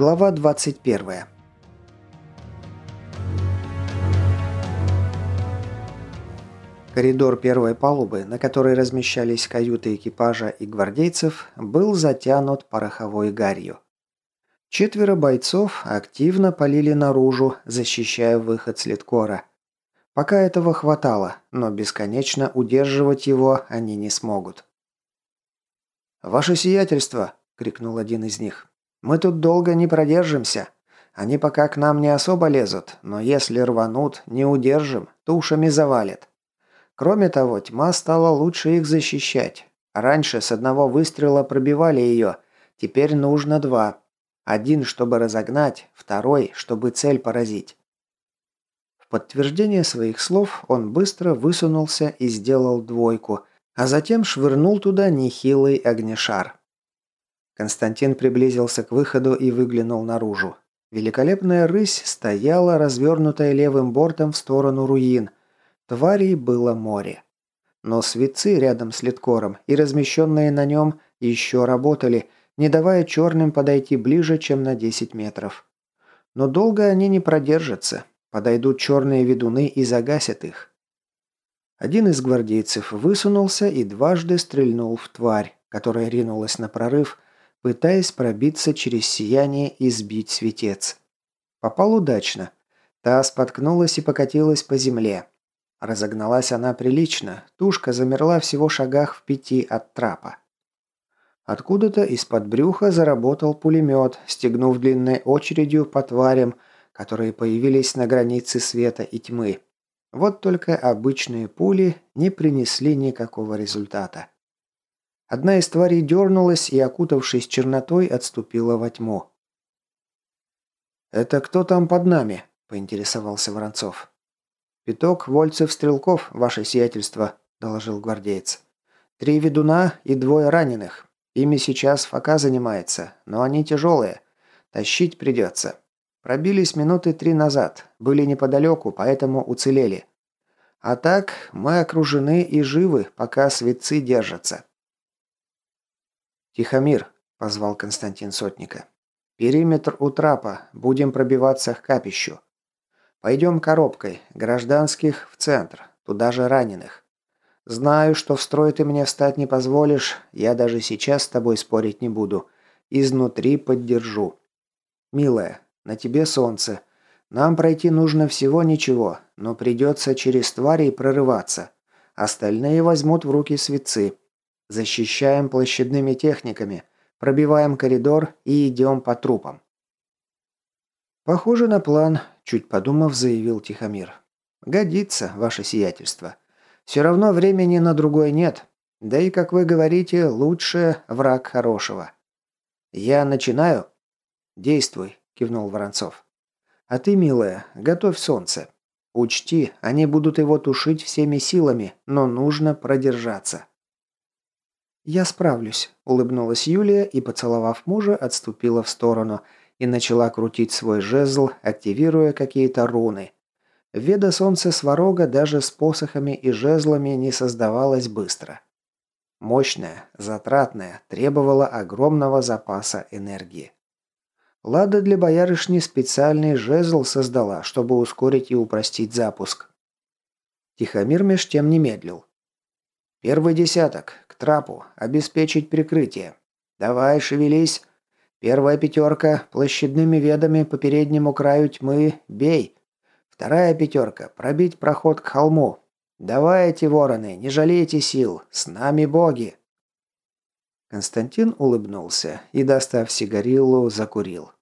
Глава 21. Коридор первой палубы, на которой размещались каюты экипажа и гвардейцев, был затянут пороховой гарью. Четверо бойцов активно полили наружу, защищая выход с литкора. Пока этого хватало, но бесконечно удерживать его они не смогут. «Ваше сиятельство!» – крикнул один из них. Мы тут долго не продержимся. Они пока к нам не особо лезут, но если рванут, не удержим, тушами завалит. Кроме того, тьма стала лучше их защищать. Раньше с одного выстрела пробивали ее, теперь нужно два. Один, чтобы разогнать, второй, чтобы цель поразить. В подтверждение своих слов он быстро высунулся и сделал двойку, а затем швырнул туда нехилый огнешар. Константин приблизился к выходу и выглянул наружу. Великолепная рысь стояла, развернутая левым бортом в сторону руин. Тварей было море. Но светцы рядом с литкором и размещенные на нем еще работали, не давая черным подойти ближе, чем на 10 метров. Но долго они не продержатся. Подойдут черные ведуны и загасят их. Один из гвардейцев высунулся и дважды стрельнул в тварь, которая ринулась на прорыв, пытаясь пробиться через сияние и сбить светец. Попал удачно. Та споткнулась и покатилась по земле. Разогналась она прилично, тушка замерла всего шагах в пяти от трапа. Откуда-то из-под брюха заработал пулемет, стегнув длинной очередью по тварям, которые появились на границе света и тьмы. Вот только обычные пули не принесли никакого результата. Одна из тварей дернулась и, окутавшись чернотой, отступила во тьму. «Это кто там под нами?» – поинтересовался Воронцов. «Пяток вольцев-стрелков, ваше сиятельство», – доложил гвардеец. «Три ведуна и двое раненых. Ими сейчас Фока занимается, но они тяжелые. Тащить придется. Пробились минуты три назад, были неподалеку, поэтому уцелели. А так, мы окружены и живы, пока светцы держатся. «Тихомир», – позвал Константин Сотника. «Периметр у трапа. Будем пробиваться к капищу. Пойдем коробкой. Гражданских в центр. Туда же раненых. Знаю, что в строй ты мне встать не позволишь. Я даже сейчас с тобой спорить не буду. Изнутри поддержу. Милая, на тебе солнце. Нам пройти нужно всего ничего, но придется через тварей прорываться. Остальные возьмут в руки светцы. Защищаем площадными техниками, пробиваем коридор и идем по трупам. Похоже на план, чуть подумав, заявил Тихомир. Годится, ваше сиятельство. Все равно времени на другой нет. Да и, как вы говорите, лучше враг хорошего. Я начинаю? Действуй, кивнул Воронцов. А ты, милая, готовь солнце. Учти, они будут его тушить всеми силами, но нужно продержаться. «Я справлюсь», – улыбнулась Юлия и, поцеловав мужа, отступила в сторону и начала крутить свой жезл, активируя какие-то руны. Веда солнца сварога даже с посохами и жезлами не создавалась быстро. Мощная, затратная, требовала огромного запаса энергии. Лада для боярышни специальный жезл создала, чтобы ускорить и упростить запуск. Тихомир меж тем не медлил. «Первый десяток трапу, обеспечить прикрытие. Давай, шевелись. Первая пятерка, площадными ведами по переднему краю тьмы, бей. Вторая пятерка, пробить проход к холму. Давайте, вороны, не жалейте сил, с нами боги. Константин улыбнулся и, достав сигариллу, закурил.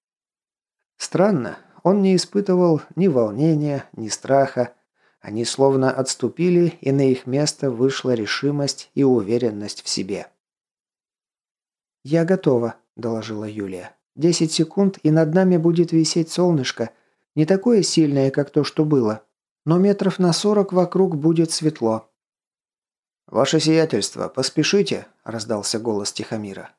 Странно, он не испытывал ни волнения, ни страха, они словно отступили, и на их место вышла решимость и уверенность в себе. «Я готова», – доложила Юлия. «Десять секунд, и над нами будет висеть солнышко. Не такое сильное, как то, что было. Но метров на сорок вокруг будет светло». «Ваше сиятельство, поспешите», – раздался голос Тихомира.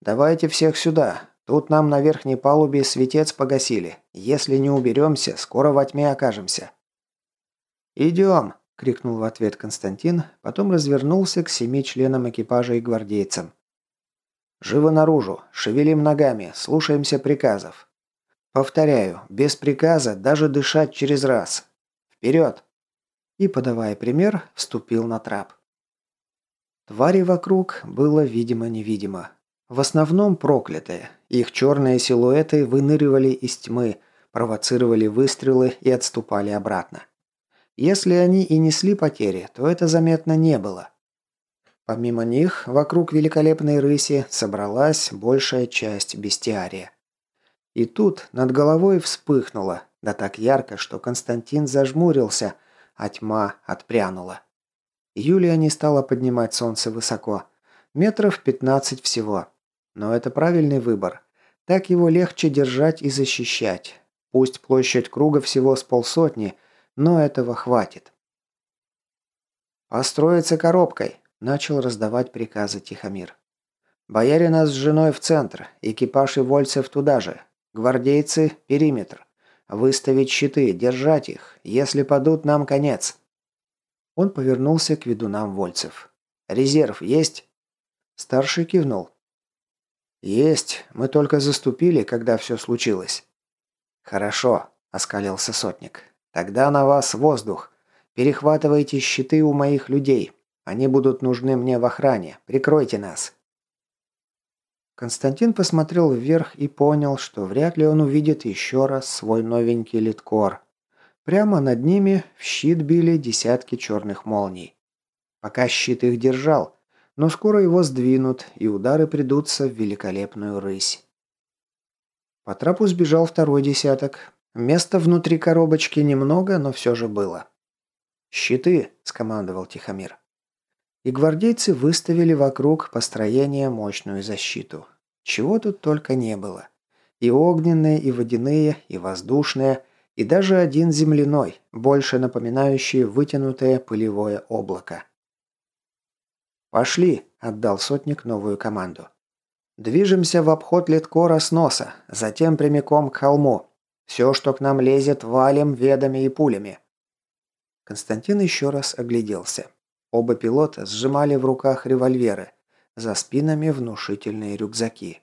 «Давайте всех сюда. Тут нам на верхней палубе светец погасили. Если не уберемся, скоро во тьме окажемся». «Идем!» – крикнул в ответ Константин, потом развернулся к семи членам экипажа и гвардейцам. Живо наружу, шевелим ногами, слушаемся приказов. Повторяю, без приказа даже дышать через раз. Вперед!» И, подавая пример, вступил на трап. Твари вокруг было видимо-невидимо. В основном проклятые. Их черные силуэты выныривали из тьмы, провоцировали выстрелы и отступали обратно. Если они и несли потери, то это заметно не было. Помимо них, вокруг великолепной рыси собралась большая часть бестиария. И тут над головой вспыхнуло, да так ярко, что Константин зажмурился, а тьма отпрянула. Юлия не стала поднимать солнце высоко. Метров пятнадцать всего. Но это правильный выбор. Так его легче держать и защищать. Пусть площадь круга всего с полсотни, но этого хватит. «Построиться коробкой», – начал раздавать приказы Тихомир. «Боярина с женой в центр, экипаж и вольцев туда же. Гвардейцы – периметр. Выставить щиты, держать их. Если падут, нам конец». Он повернулся к ведунам вольцев. «Резерв есть?» Старший кивнул. «Есть. Мы только заступили, когда все случилось». «Хорошо», – оскалился сотник. «Тогда на вас воздух. Перехватывайте щиты у моих людей. Они будут нужны мне в охране. Прикройте нас». Константин посмотрел вверх и понял, что вряд ли он увидит еще раз свой новенький литкор. Прямо над ними в щит били десятки черных молний. Пока щит их держал, но скоро его сдвинут, и удары придутся в великолепную рысь. По трапу сбежал второй десяток. Места внутри коробочки немного, но все же было. «Щиты!» – скомандовал Тихомир. И гвардейцы выставили вокруг построения мощную защиту. Чего тут только не было. И огненные, и водяные, и воздушные – и даже один земляной, больше напоминающий вытянутое пылевое облако. «Пошли!» – отдал сотник новую команду. «Движемся в обход литкора с носа, затем прямиком к холму. Все, что к нам лезет, валим ведами и пулями». Константин еще раз огляделся. Оба пилота сжимали в руках револьверы, за спинами внушительные рюкзаки.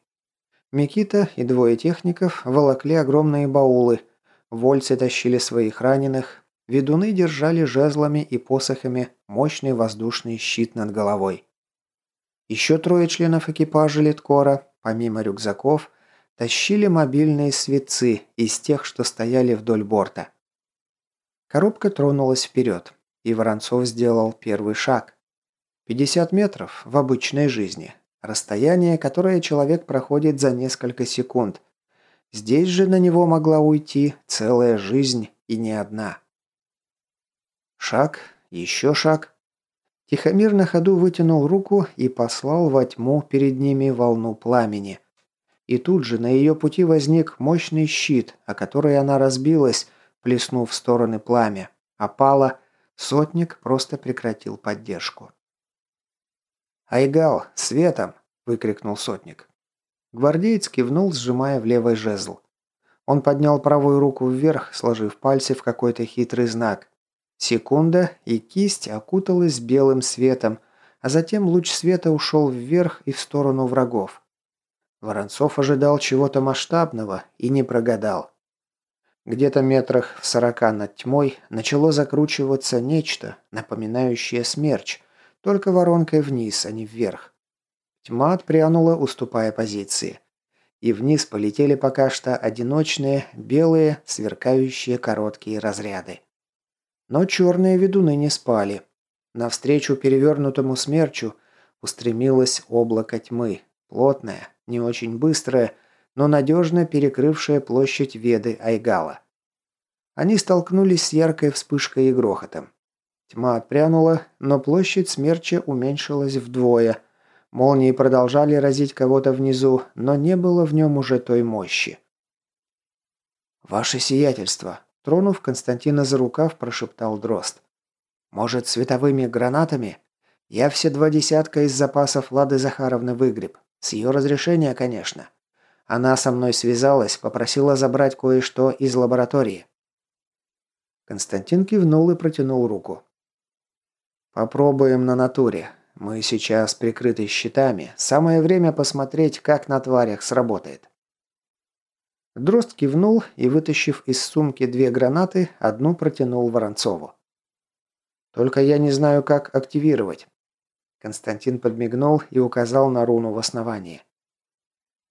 Микита и двое техников волокли огромные баулы – Вольцы тащили своих раненых, ведуны держали жезлами и посохами мощный воздушный щит над головой. Еще трое членов экипажа Литкора, помимо рюкзаков, тащили мобильные светцы из тех, что стояли вдоль борта. Коробка тронулась вперед, и Воронцов сделал первый шаг. 50 метров в обычной жизни. Расстояние, которое человек проходит за несколько секунд – Здесь же на него могла уйти целая жизнь и не одна. Шаг, еще шаг. Тихомир на ходу вытянул руку и послал во тьму перед ними волну пламени. И тут же на ее пути возник мощный щит, о который она разбилась, плеснув в стороны пламя. Опала, сотник просто прекратил поддержку. «Айгал, светом!» – выкрикнул сотник. Гвардеец кивнул, сжимая в левый жезл. Он поднял правую руку вверх, сложив пальцы в какой-то хитрый знак. Секунда, и кисть окуталась белым светом, а затем луч света ушел вверх и в сторону врагов. Воронцов ожидал чего-то масштабного и не прогадал. Где-то метрах в сорока над тьмой начало закручиваться нечто, напоминающее смерч, только воронкой вниз, а не вверх. Тьма отпрянула, уступая позиции. И вниз полетели пока что одиночные, белые, сверкающие короткие разряды. Но черные ведуны не спали. Навстречу перевернутому смерчу устремилось облако тьмы, плотное, не очень быстрое, но надежно перекрывшее площадь Веды Айгала. Они столкнулись с яркой вспышкой и грохотом. Тьма отпрянула, но площадь смерча уменьшилась вдвое – Молнии продолжали разить кого-то внизу, но не было в нем уже той мощи. «Ваше сиятельство!» Тронув Константина за рукав, прошептал Дрозд. «Может, световыми гранатами? Я все два десятка из запасов Лады Захаровны выгреб. С ее разрешения, конечно. Она со мной связалась, попросила забрать кое-что из лаборатории». Константин кивнул и протянул руку. «Попробуем на натуре. Мы сейчас прикрыты щитами. Самое время посмотреть, как на тварях сработает». Дрозд кивнул и, вытащив из сумки две гранаты, одну протянул Воронцову. «Только я не знаю, как активировать». Константин подмигнул и указал на руну в основании.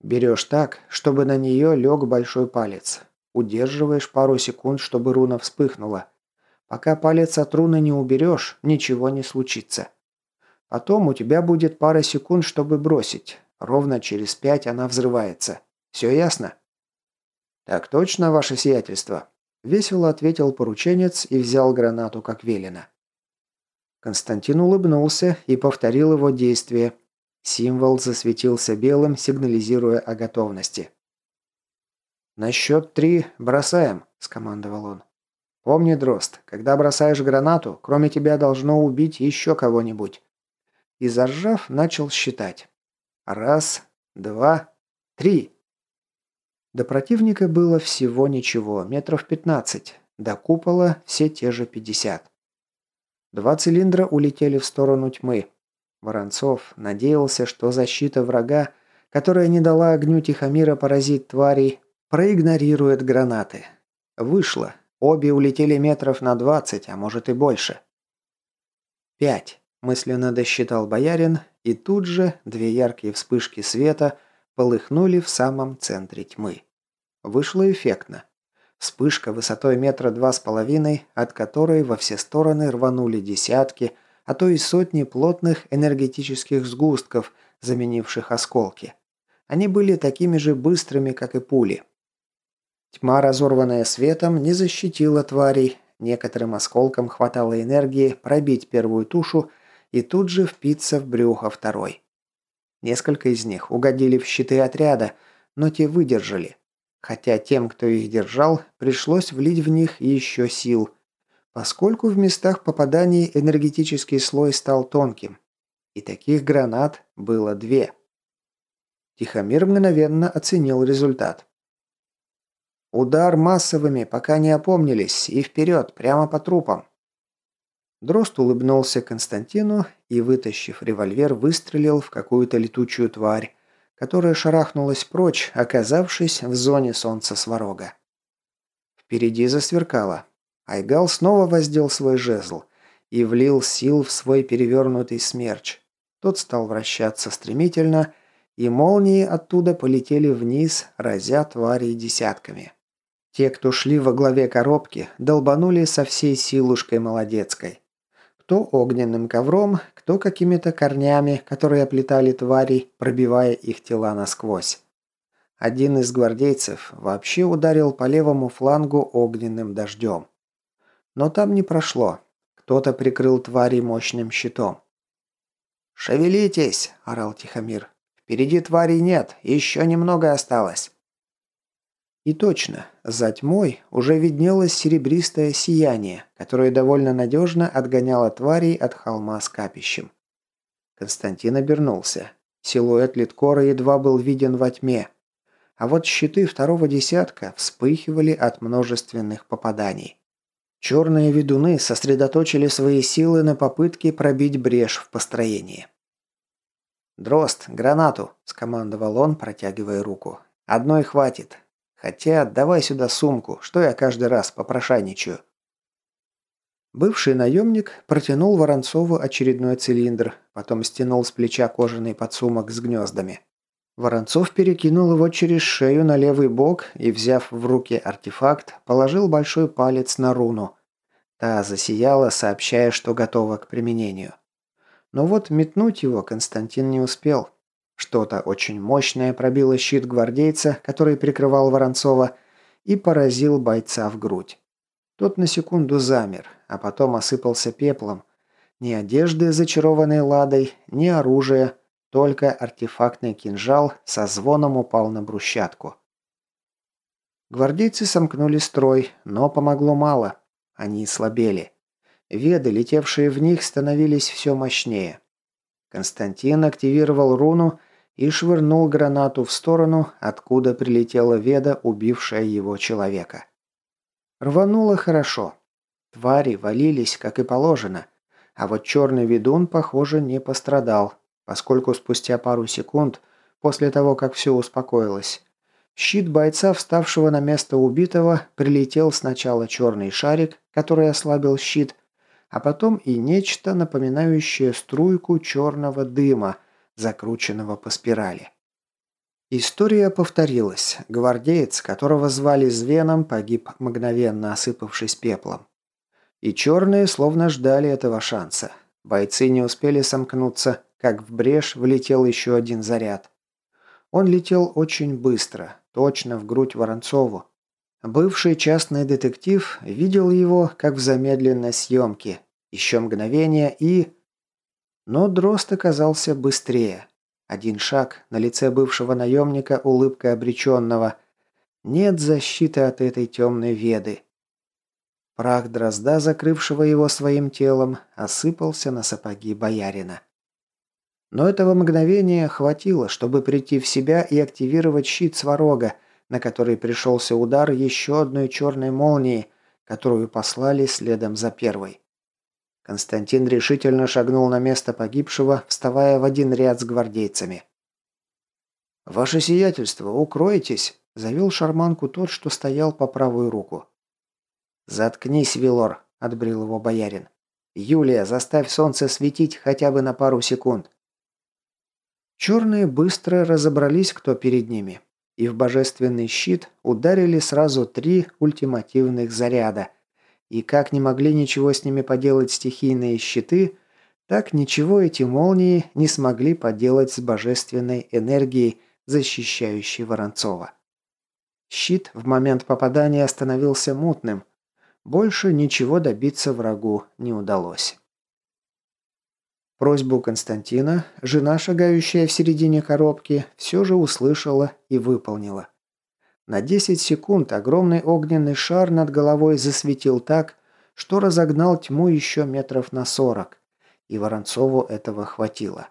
«Берешь так, чтобы на нее лег большой палец. Удерживаешь пару секунд, чтобы руна вспыхнула. Пока палец от руны не уберешь, ничего не случится. Потом у тебя будет пара секунд, чтобы бросить. Ровно через пять она взрывается. Все ясно?» «Так точно, ваше сиятельство», – весело ответил порученец и взял гранату, как велено. Константин улыбнулся и повторил его действие. Символ засветился белым, сигнализируя о готовности. «На счет три бросаем», – скомандовал он. «Помни, Дрозд, когда бросаешь гранату, кроме тебя должно убить еще кого-нибудь». И заржав, начал считать. «Раз, два, три». До противника было всего ничего, метров пятнадцать. До купола все те же пятьдесят. Два цилиндра улетели в сторону тьмы. Воронцов надеялся, что защита врага, которая не дала огню Тихомира поразить тварей, проигнорирует гранаты. Вышло. Обе улетели метров на двадцать, а может и больше. Пять. Мысленно досчитал боярин, и тут же две яркие вспышки света – полыхнули в самом центре тьмы. Вышло эффектно. Вспышка высотой метра два с половиной, от которой во все стороны рванули десятки, а то и сотни плотных энергетических сгустков, заменивших осколки. Они были такими же быстрыми, как и пули. Тьма, разорванная светом, не защитила тварей. Некоторым осколкам хватало энергии пробить первую тушу и тут же впиться в брюхо второй. Несколько из них угодили в щиты отряда, но те выдержали. Хотя тем, кто их держал, пришлось влить в них еще сил, поскольку в местах попаданий энергетический слой стал тонким. И таких гранат было две. Тихомир мгновенно оценил результат. Удар массовыми, пока не опомнились, и вперед, прямо по трупам. Дрозд улыбнулся Константину и, вытащив револьвер, выстрелил в какую-то летучую тварь, которая шарахнулась прочь, оказавшись в зоне солнца сварога. Впереди засверкало. Айгал снова воздел свой жезл и влил сил в свой перевернутый смерч. Тот стал вращаться стремительно, и молнии оттуда полетели вниз, разя тварей десятками. Те, кто шли во главе коробки, долбанули со всей силушкой молодецкой. Кто огненным ковром, кто какими-то корнями, которые оплетали тварей, пробивая их тела насквозь. Один из гвардейцев вообще ударил по левому флангу огненным дождем. Но там не прошло. Кто-то прикрыл твари мощным щитом. «Шевелитесь!» – орал Тихомир. «Впереди тварей нет, еще немного осталось». И точно, за тьмой уже виднелось серебристое сияние, которое довольно надежно отгоняло тварей от холма с капищем. Константин обернулся. Силуэт Литкора едва был виден во тьме. А вот щиты второго десятка вспыхивали от множественных попаданий. Черные ведуны сосредоточили свои силы на попытке пробить брешь в построении. «Дрозд, гранату!» – скомандовал он, протягивая руку. «Одной хватит. Хотя, давай сюда сумку, что я каждый раз попрошайничаю». Бывший наемник протянул Воронцову очередной цилиндр, потом стянул с плеча кожаный подсумок с гнездами. Воронцов перекинул его через шею на левый бок и, взяв в руки артефакт, положил большой палец на руну. Та засияла, сообщая, что готова к применению. Но вот метнуть его Константин не успел. Что-то очень мощное пробило щит гвардейца, который прикрывал Воронцова, и поразил бойца в грудь. Тот на секунду замер, а потом осыпался пеплом. Ни одежды, зачарованной ладой, ни оружия, только артефактный кинжал со звоном упал на брусчатку. Гвардейцы сомкнули строй, но помогло мало. Они слабели. Веды, летевшие в них, становились все мощнее. Константин активировал руну и швырнул гранату в сторону, откуда прилетела веда, убившая его человека. Рвануло хорошо. Твари валились, как и положено. А вот черный ведун, похоже, не пострадал, поскольку спустя пару секунд, после того, как все успокоилось, щит бойца, вставшего на место убитого, прилетел сначала черный шарик, который ослабил щит, а потом и нечто, напоминающее струйку черного дыма, закрученного по спирали. История повторилась. Гвардеец, которого звали Звеном, погиб мгновенно, осыпавшись пеплом. И черные словно ждали этого шанса. Бойцы не успели сомкнуться, как в брешь влетел еще один заряд. Он летел очень быстро, точно в грудь Воронцову. Бывший частный детектив видел его, как в замедленной съемке. Еще мгновение и... Но Дрозд оказался быстрее. Один шаг, на лице бывшего наемника улыбка обреченного. Нет защиты от этой темной веды. Прах дрозда, закрывшего его своим телом, осыпался на сапоги боярина. Но этого мгновения хватило, чтобы прийти в себя и активировать щит сварога, на который пришелся удар еще одной черной молнии, которую послали следом за первой. Константин решительно шагнул на место погибшего, вставая в один ряд с гвардейцами. «Ваше сиятельство, укройтесь!» – завел шарманку тот, что стоял по правую руку. «Заткнись, Вилор!» – отбрил его боярин. «Юлия, заставь солнце светить хотя бы на пару секунд!» Черные быстро разобрались, кто перед ними, и в божественный щит ударили сразу три ультимативных заряда – и как не могли ничего с ними поделать стихийные щиты, так ничего эти молнии не смогли поделать с божественной энергией, защищающей Воронцова. Щит в момент попадания становился мутным. Больше ничего добиться врагу не удалось. Просьбу Константина жена, шагающая в середине коробки, все же услышала и выполнила. На 10 секунд огромный огненный шар над головой засветил так, что разогнал тьму еще метров на 40, и Воронцову этого хватило.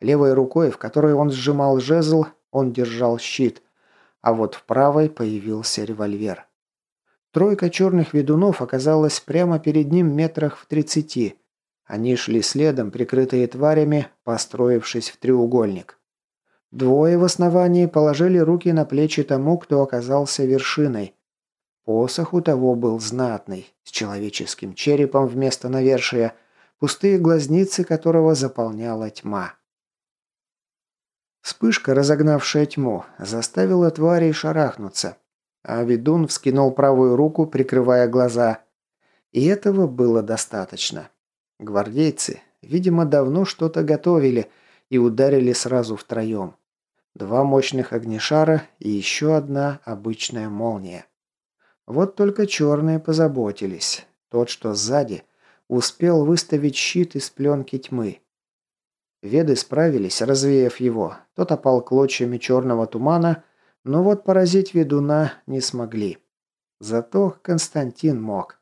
Левой рукой, в которой он сжимал жезл, он держал щит, а вот в правой появился револьвер. Тройка черных ведунов оказалась прямо перед ним метрах в тридцати. Они шли следом, прикрытые тварями, построившись в треугольник. Двое в основании положили руки на плечи тому, кто оказался вершиной. Посох у того был знатный, с человеческим черепом вместо навершия, пустые глазницы которого заполняла тьма. Вспышка, разогнавшая тьму, заставила тварей шарахнуться, а ведун вскинул правую руку, прикрывая глаза. И этого было достаточно. Гвардейцы, видимо, давно что-то готовили и ударили сразу втроем. Два мощных огнешара и еще одна обычная молния. Вот только черные позаботились. Тот, что сзади, успел выставить щит из пленки тьмы. Веды справились, развеяв его. Тот опал клочьями черного тумана, но вот поразить ведуна не смогли. Зато Константин мог.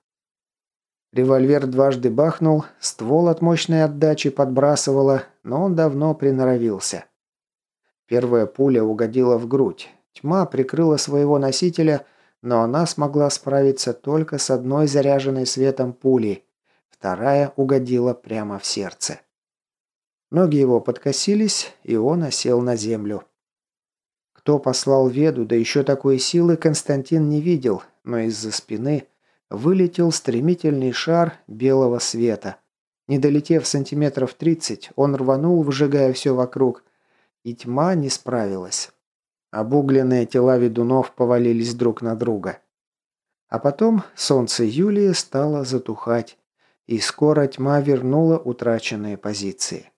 Револьвер дважды бахнул, ствол от мощной отдачи подбрасывало, но он давно приноровился. Первая пуля угодила в грудь. Тьма прикрыла своего носителя, но она смогла справиться только с одной заряженной светом пулей. Вторая угодила прямо в сердце. Ноги его подкосились, и он осел на землю. Кто послал Веду, да еще такой силы, Константин не видел, но из-за спины вылетел стремительный шар белого света. Не долетев сантиметров тридцать, он рванул, выжигая все вокруг, и тьма не справилась. Обугленные тела ведунов повалились друг на друга. А потом солнце Юлии стало затухать, и скоро тьма вернула утраченные позиции.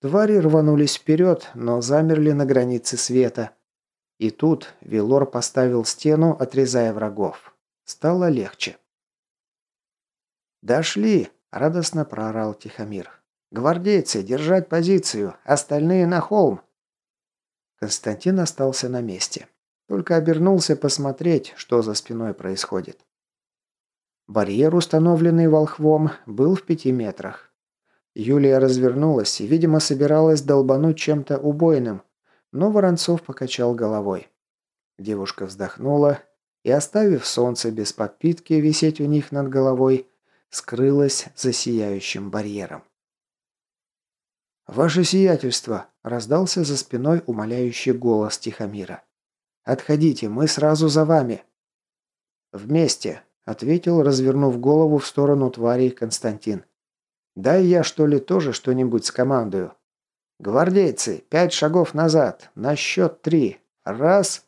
Твари рванулись вперед, но замерли на границе света. И тут Вилор поставил стену, отрезая врагов. Стало легче. «Дошли!» – радостно проорал Тихомир. «Гвардейцы, держать позицию! Остальные на холм!» Константин остался на месте. Только обернулся посмотреть, что за спиной происходит. Барьер, установленный волхвом, был в пяти метрах. Юлия развернулась и, видимо, собиралась долбануть чем-то убойным, но Воронцов покачал головой. Девушка вздохнула и, оставив солнце без подпитки висеть у них над головой, скрылась за сияющим барьером. «Ваше сиятельство!» – раздался за спиной умоляющий голос Тихомира. «Отходите, мы сразу за вами!» «Вместе!» – ответил, развернув голову в сторону тварей Константин. «Дай я, что ли, тоже что-нибудь скомандую?» «Гвардейцы, пять шагов назад, на счет три. Раз...»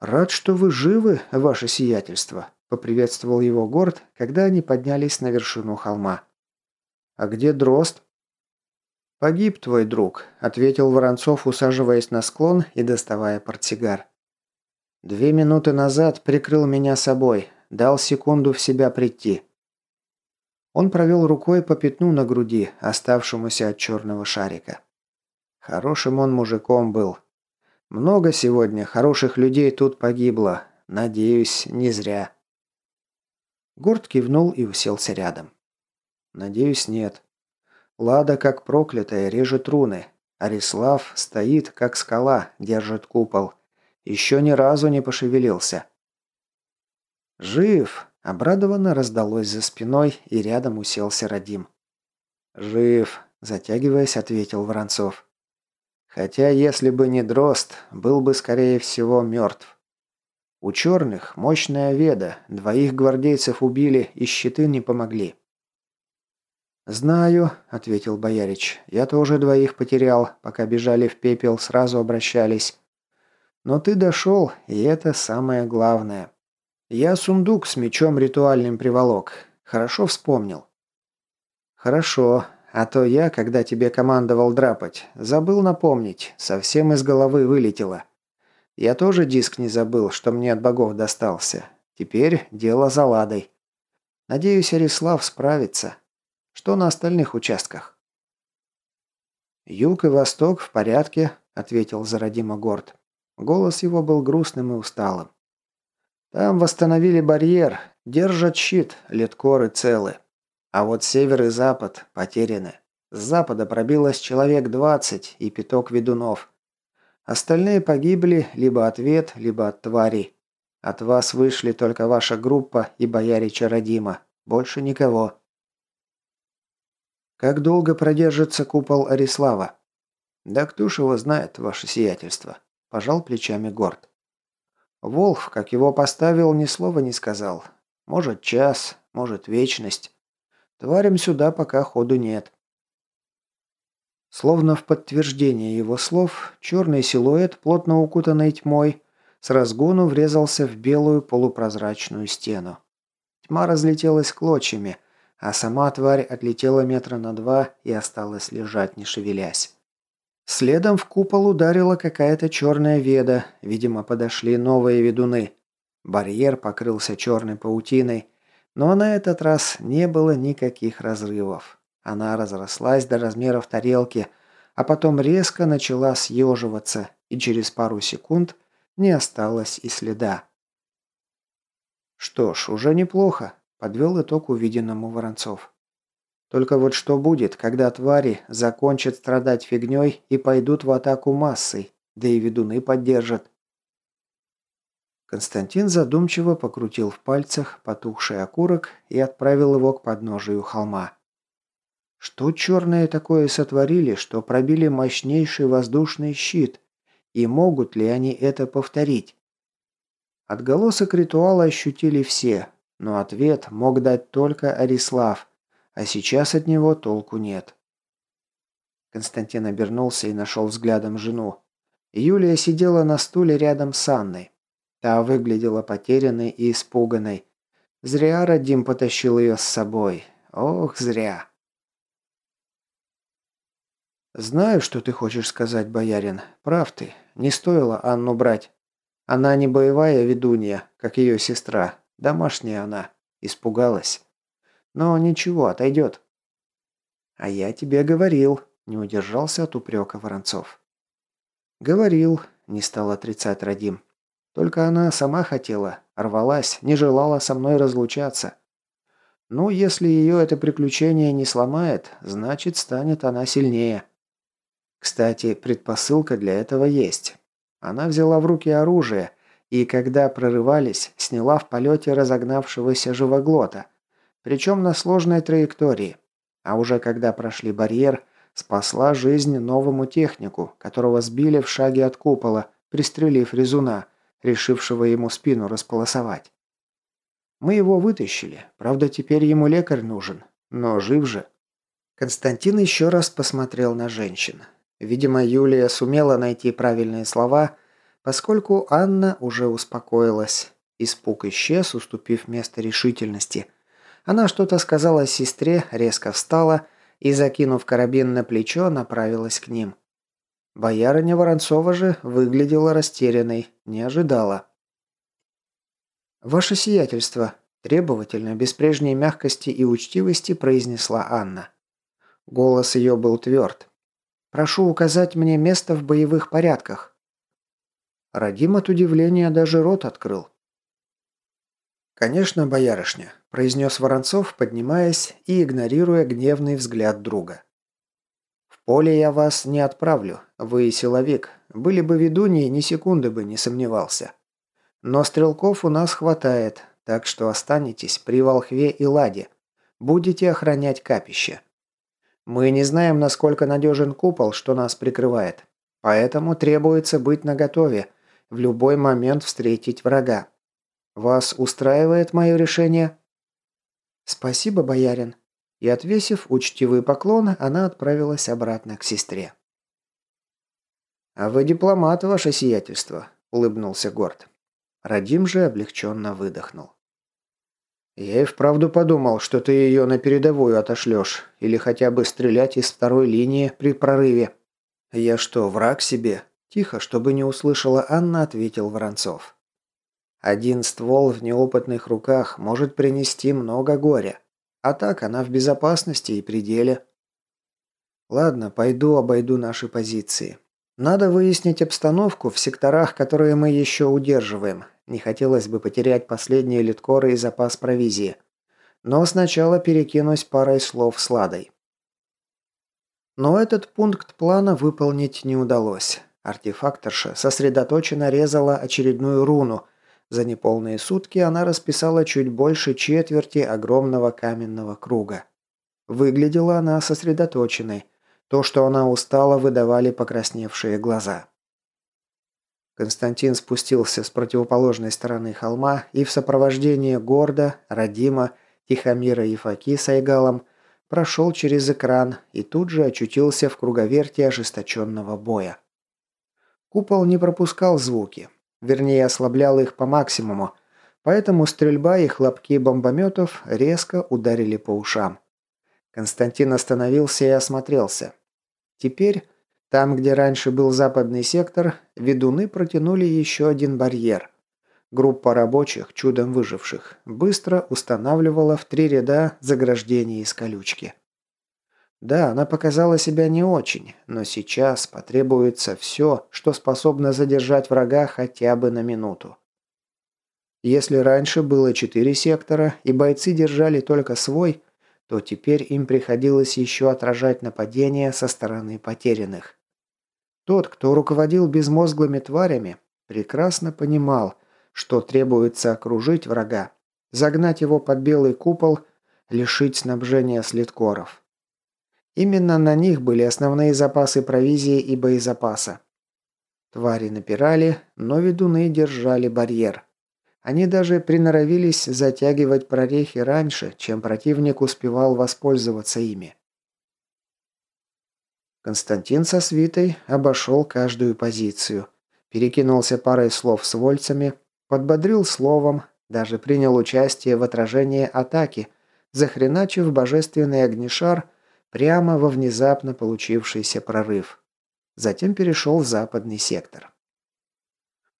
«Рад, что вы живы, ваше сиятельство», – поприветствовал его Горд, когда они поднялись на вершину холма. «А где Дрозд?» «Погиб твой друг», – ответил Воронцов, усаживаясь на склон и доставая портсигар. «Две минуты назад прикрыл меня собой, дал секунду в себя прийти». Он провел рукой по пятну на груди, оставшемуся от черного шарика. Хорошим он мужиком был, много сегодня хороших людей тут погибло. Надеюсь, не зря. Горд кивнул и уселся рядом. Надеюсь, нет. Лада, как проклятая, режет руны. Арислав стоит, как скала, держит купол. Еще ни разу не пошевелился. «Жив!» – обрадованно раздалось за спиной, и рядом уселся Радим. «Жив!» – затягиваясь, ответил Воронцов. Хотя, если бы не Дрозд, был бы, скорее всего, мертв. У черных мощная веда, двоих гвардейцев убили и щиты не помогли. «Знаю», — ответил Боярич, — «я тоже двоих потерял, пока бежали в пепел, сразу обращались. Но ты дошел, и это самое главное. Я сундук с мечом ритуальным приволок. Хорошо вспомнил». «Хорошо», а то я, когда тебе командовал драпать, забыл напомнить, совсем из головы вылетело. Я тоже диск не забыл, что мне от богов достался. Теперь дело за ладой. Надеюсь, Арислав справится. Что на остальных участках? «Юг и восток в порядке», — ответил Зародима Горд. Голос его был грустным и усталым. «Там восстановили барьер, держат щит, леткоры целы. А вот север и запад потеряны. С запада пробилось человек 20 и пяток ведунов. Остальные погибли либо от вет, либо от тварей. От вас вышли только ваша группа и бояре Чародима. Больше никого. Как долго продержится купол Арислава? Да кто ж его знает, ваше сиятельство? Пожал плечами Горд. Волф, как его поставил, ни слова не сказал. Может, час, может, вечность. Тварям сюда пока ходу нет. Словно в подтверждение его слов, черный силуэт, плотно укутанный тьмой, с разгону врезался в белую полупрозрачную стену. Тьма разлетелась клочьями, а сама тварь отлетела метра на два и осталась лежать, не шевелясь. Следом в купол ударила какая-то черная веда, видимо, подошли новые ведуны. Барьер покрылся черной паутиной, но на этот раз не было никаких разрывов. Она разрослась до размеров тарелки, а потом резко начала съеживаться, и через пару секунд не осталось и следа. «Что ж, уже неплохо», – подвел итог увиденному Воронцов. «Только вот что будет, когда твари закончат страдать фигней и пойдут в атаку массой, да и ведуны поддержат?» Константин задумчиво покрутил в пальцах потухший окурок и отправил его к подножию холма. Что черные такое сотворили, что пробили мощнейший воздушный щит? И могут ли они это повторить? Отголосок ритуала ощутили все, но ответ мог дать только Арислав, а сейчас от него толку нет. Константин обернулся и нашел взглядом жену. Юлия сидела на стуле рядом с Анной. Та выглядела потерянной и испуганной. Зря Радим потащил ее с собой. Ох, зря. «Знаю, что ты хочешь сказать, боярин. Прав ты. Не стоило Анну брать. Она не боевая ведунья, как ее сестра. Домашняя она. Испугалась. Но ничего, отойдет». «А я тебе говорил», – не удержался от упрека Воронцов. «Говорил», – не стал отрицать Радим. Только она сама хотела, рвалась, не желала со мной разлучаться. Ну, если ее это приключение не сломает, значит, станет она сильнее. Кстати, предпосылка для этого есть. Она взяла в руки оружие и когда прорывались, сняла в полете разогнавшегося живоглота, причем на сложной траектории, а уже когда прошли барьер, спасла жизнь новому технику, которого сбили в шаге от купола, пристрелив резуна, решившего ему спину располосовать. Мы его вытащили, правда теперь ему лекарь нужен, но жив же. Константин еще раз посмотрел на женщин. Видимо, Юлия сумела найти правильные слова, поскольку Анна уже успокоилась. Испуг исчез, уступив место решительности. Она что-то сказала сестре, резко встала и, закинув карабин на плечо, направилась к ним. Боярыня Воронцова же выглядела растерянной, не ожидала. «Ваше сиятельство», – требовательно, без прежней мягкости и учтивости произнесла Анна. Голос ее был тверд. «Прошу указать мне место в боевых порядках». Радим от удивления даже рот открыл. «Конечно, боярышня», – произнес Воронцов, поднимаясь и игнорируя гневный взгляд друга. «В поле я вас не отправлю. Вы силовик. Были бы ведуньи, ни секунды бы не сомневался. Но стрелков у нас хватает, так что останетесь при Волхве и Ладе. Будете охранять капище. Мы не знаем, насколько надежен купол, что нас прикрывает. Поэтому требуется быть наготове, в любой момент встретить врага. Вас устраивает мое решение?» «Спасибо, боярин». И отвесив учтивый поклон, она отправилась обратно к сестре. «А вы дипломат, ваше сиятельство», – улыбнулся Горд. Радим же облегченно выдохнул. «Я и вправду подумал, что ты ее на передовую отошлешь, или хотя бы стрелять из второй линии при прорыве». «Я что, враг себе?» Тихо, чтобы не услышала Анна, ответил Воронцов. «Один ствол в неопытных руках может принести много горя, а так она в безопасности и пределе». «Ладно, пойду обойду наши позиции. Надо выяснить обстановку в секторах, которые мы еще удерживаем. Не хотелось бы потерять последние литкоры и запас провизии. Но сначала перекинусь парой слов с Ладой. Но этот пункт плана выполнить не удалось. Артефакторша сосредоточенно резала очередную руну. За неполные сутки она расписала чуть больше четверти огромного каменного круга. Выглядела она сосредоточенной – то, что она устала, выдавали покрасневшие глаза. Константин спустился с противоположной стороны холма и в сопровождении Горда, Радима, Тихомира и Факи с Айгалом прошел через экран и тут же очутился в круговерте ожесточенного боя. Купол не пропускал звуки, вернее ослаблял их по максимуму, поэтому стрельба и хлопки бомбометов резко ударили по ушам. Константин остановился и осмотрелся. Теперь, там, где раньше был западный сектор, ведуны протянули еще один барьер. Группа рабочих, чудом выживших, быстро устанавливала в три ряда заграждение из колючки. Да, она показала себя не очень, но сейчас потребуется все, что способно задержать врага хотя бы на минуту. Если раньше было четыре сектора, и бойцы держали только свой, то теперь им приходилось еще отражать нападения со стороны потерянных. Тот, кто руководил безмозглыми тварями, прекрасно понимал, что требуется окружить врага, загнать его под белый купол, лишить снабжения слиткоров. Именно на них были основные запасы провизии и боезапаса. Твари напирали, но ведуны держали барьер. Они даже приноровились затягивать прорехи раньше, чем противник успевал воспользоваться ими. Константин со свитой обошел каждую позицию, перекинулся парой слов с вольцами, подбодрил словом, даже принял участие в отражении атаки, захреначив божественный огнешар прямо во внезапно получившийся прорыв. Затем перешел в западный сектор.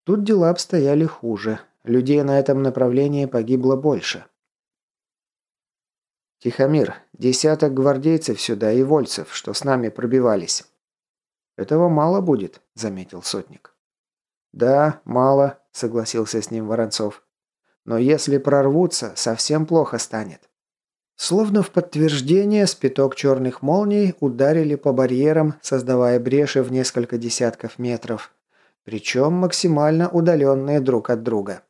Тут дела обстояли хуже. Людей на этом направлении погибло больше. «Тихомир, десяток гвардейцев сюда и вольцев, что с нами пробивались». «Этого мало будет», — заметил сотник. «Да, мало», — согласился с ним Воронцов. «Но если прорвутся, совсем плохо станет». Словно в подтверждение спиток черных молний ударили по барьерам, создавая бреши в несколько десятков метров. Причем максимально удаленные друг от друга.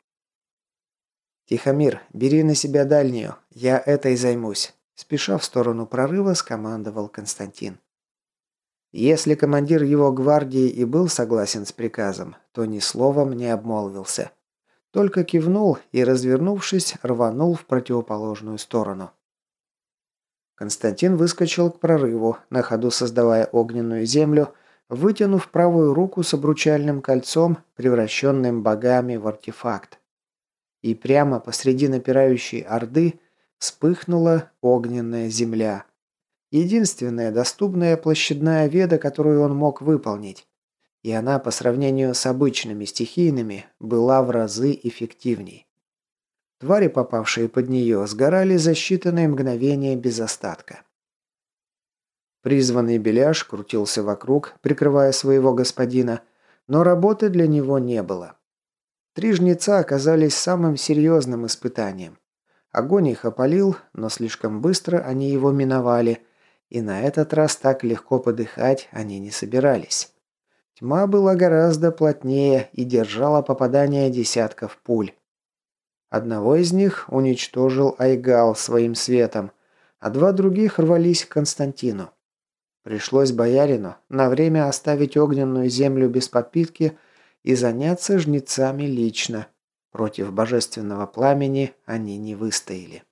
«Тихомир, бери на себя дальнюю, я этой займусь», спеша в сторону прорыва, скомандовал Константин. Если командир его гвардии и был согласен с приказом, то ни словом не обмолвился. Только кивнул и, развернувшись, рванул в противоположную сторону. Константин выскочил к прорыву, на ходу создавая огненную землю, вытянув правую руку с обручальным кольцом, превращенным богами в артефакт и прямо посреди напирающей орды вспыхнула огненная земля. Единственная доступная площадная веда, которую он мог выполнить. И она по сравнению с обычными стихийными была в разы эффективней. Твари, попавшие под нее, сгорали за считанные мгновения без остатка. Призванный беляш крутился вокруг, прикрывая своего господина, но работы для него не было. Три жнеца оказались самым серьезным испытанием. Огонь их опалил, но слишком быстро они его миновали, и на этот раз так легко подыхать они не собирались. Тьма была гораздо плотнее и держала попадание десятков пуль. Одного из них уничтожил Айгал своим светом, а два других рвались к Константину. Пришлось боярину на время оставить огненную землю без подпитки – и заняться жнецами лично. Против божественного пламени они не выстояли.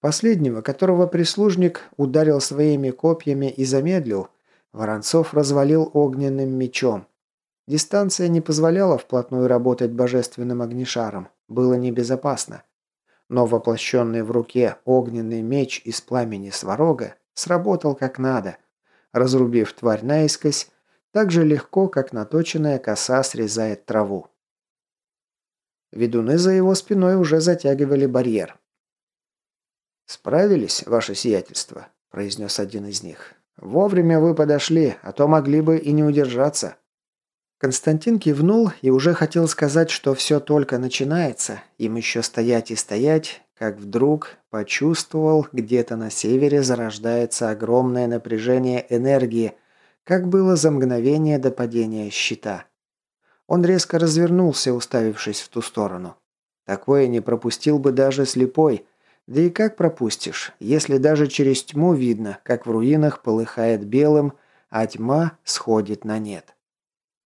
Последнего, которого прислужник ударил своими копьями и замедлил, Воронцов развалил огненным мечом. Дистанция не позволяла вплотную работать божественным огнешаром, было небезопасно. Но воплощенный в руке огненный меч из пламени сварога сработал как надо, разрубив тварь наискось так же легко, как наточенная коса срезает траву. Ведуны за его спиной уже затягивали барьер. «Справились, ваше сиятельство», – произнес один из них. «Вовремя вы подошли, а то могли бы и не удержаться». Константин кивнул и уже хотел сказать, что все только начинается, им еще стоять и стоять, как вдруг почувствовал, где-то на севере зарождается огромное напряжение энергии – как было за мгновение до падения щита. Он резко развернулся, уставившись в ту сторону. Такое не пропустил бы даже слепой. Да и как пропустишь, если даже через тьму видно, как в руинах полыхает белым, а тьма сходит на нет.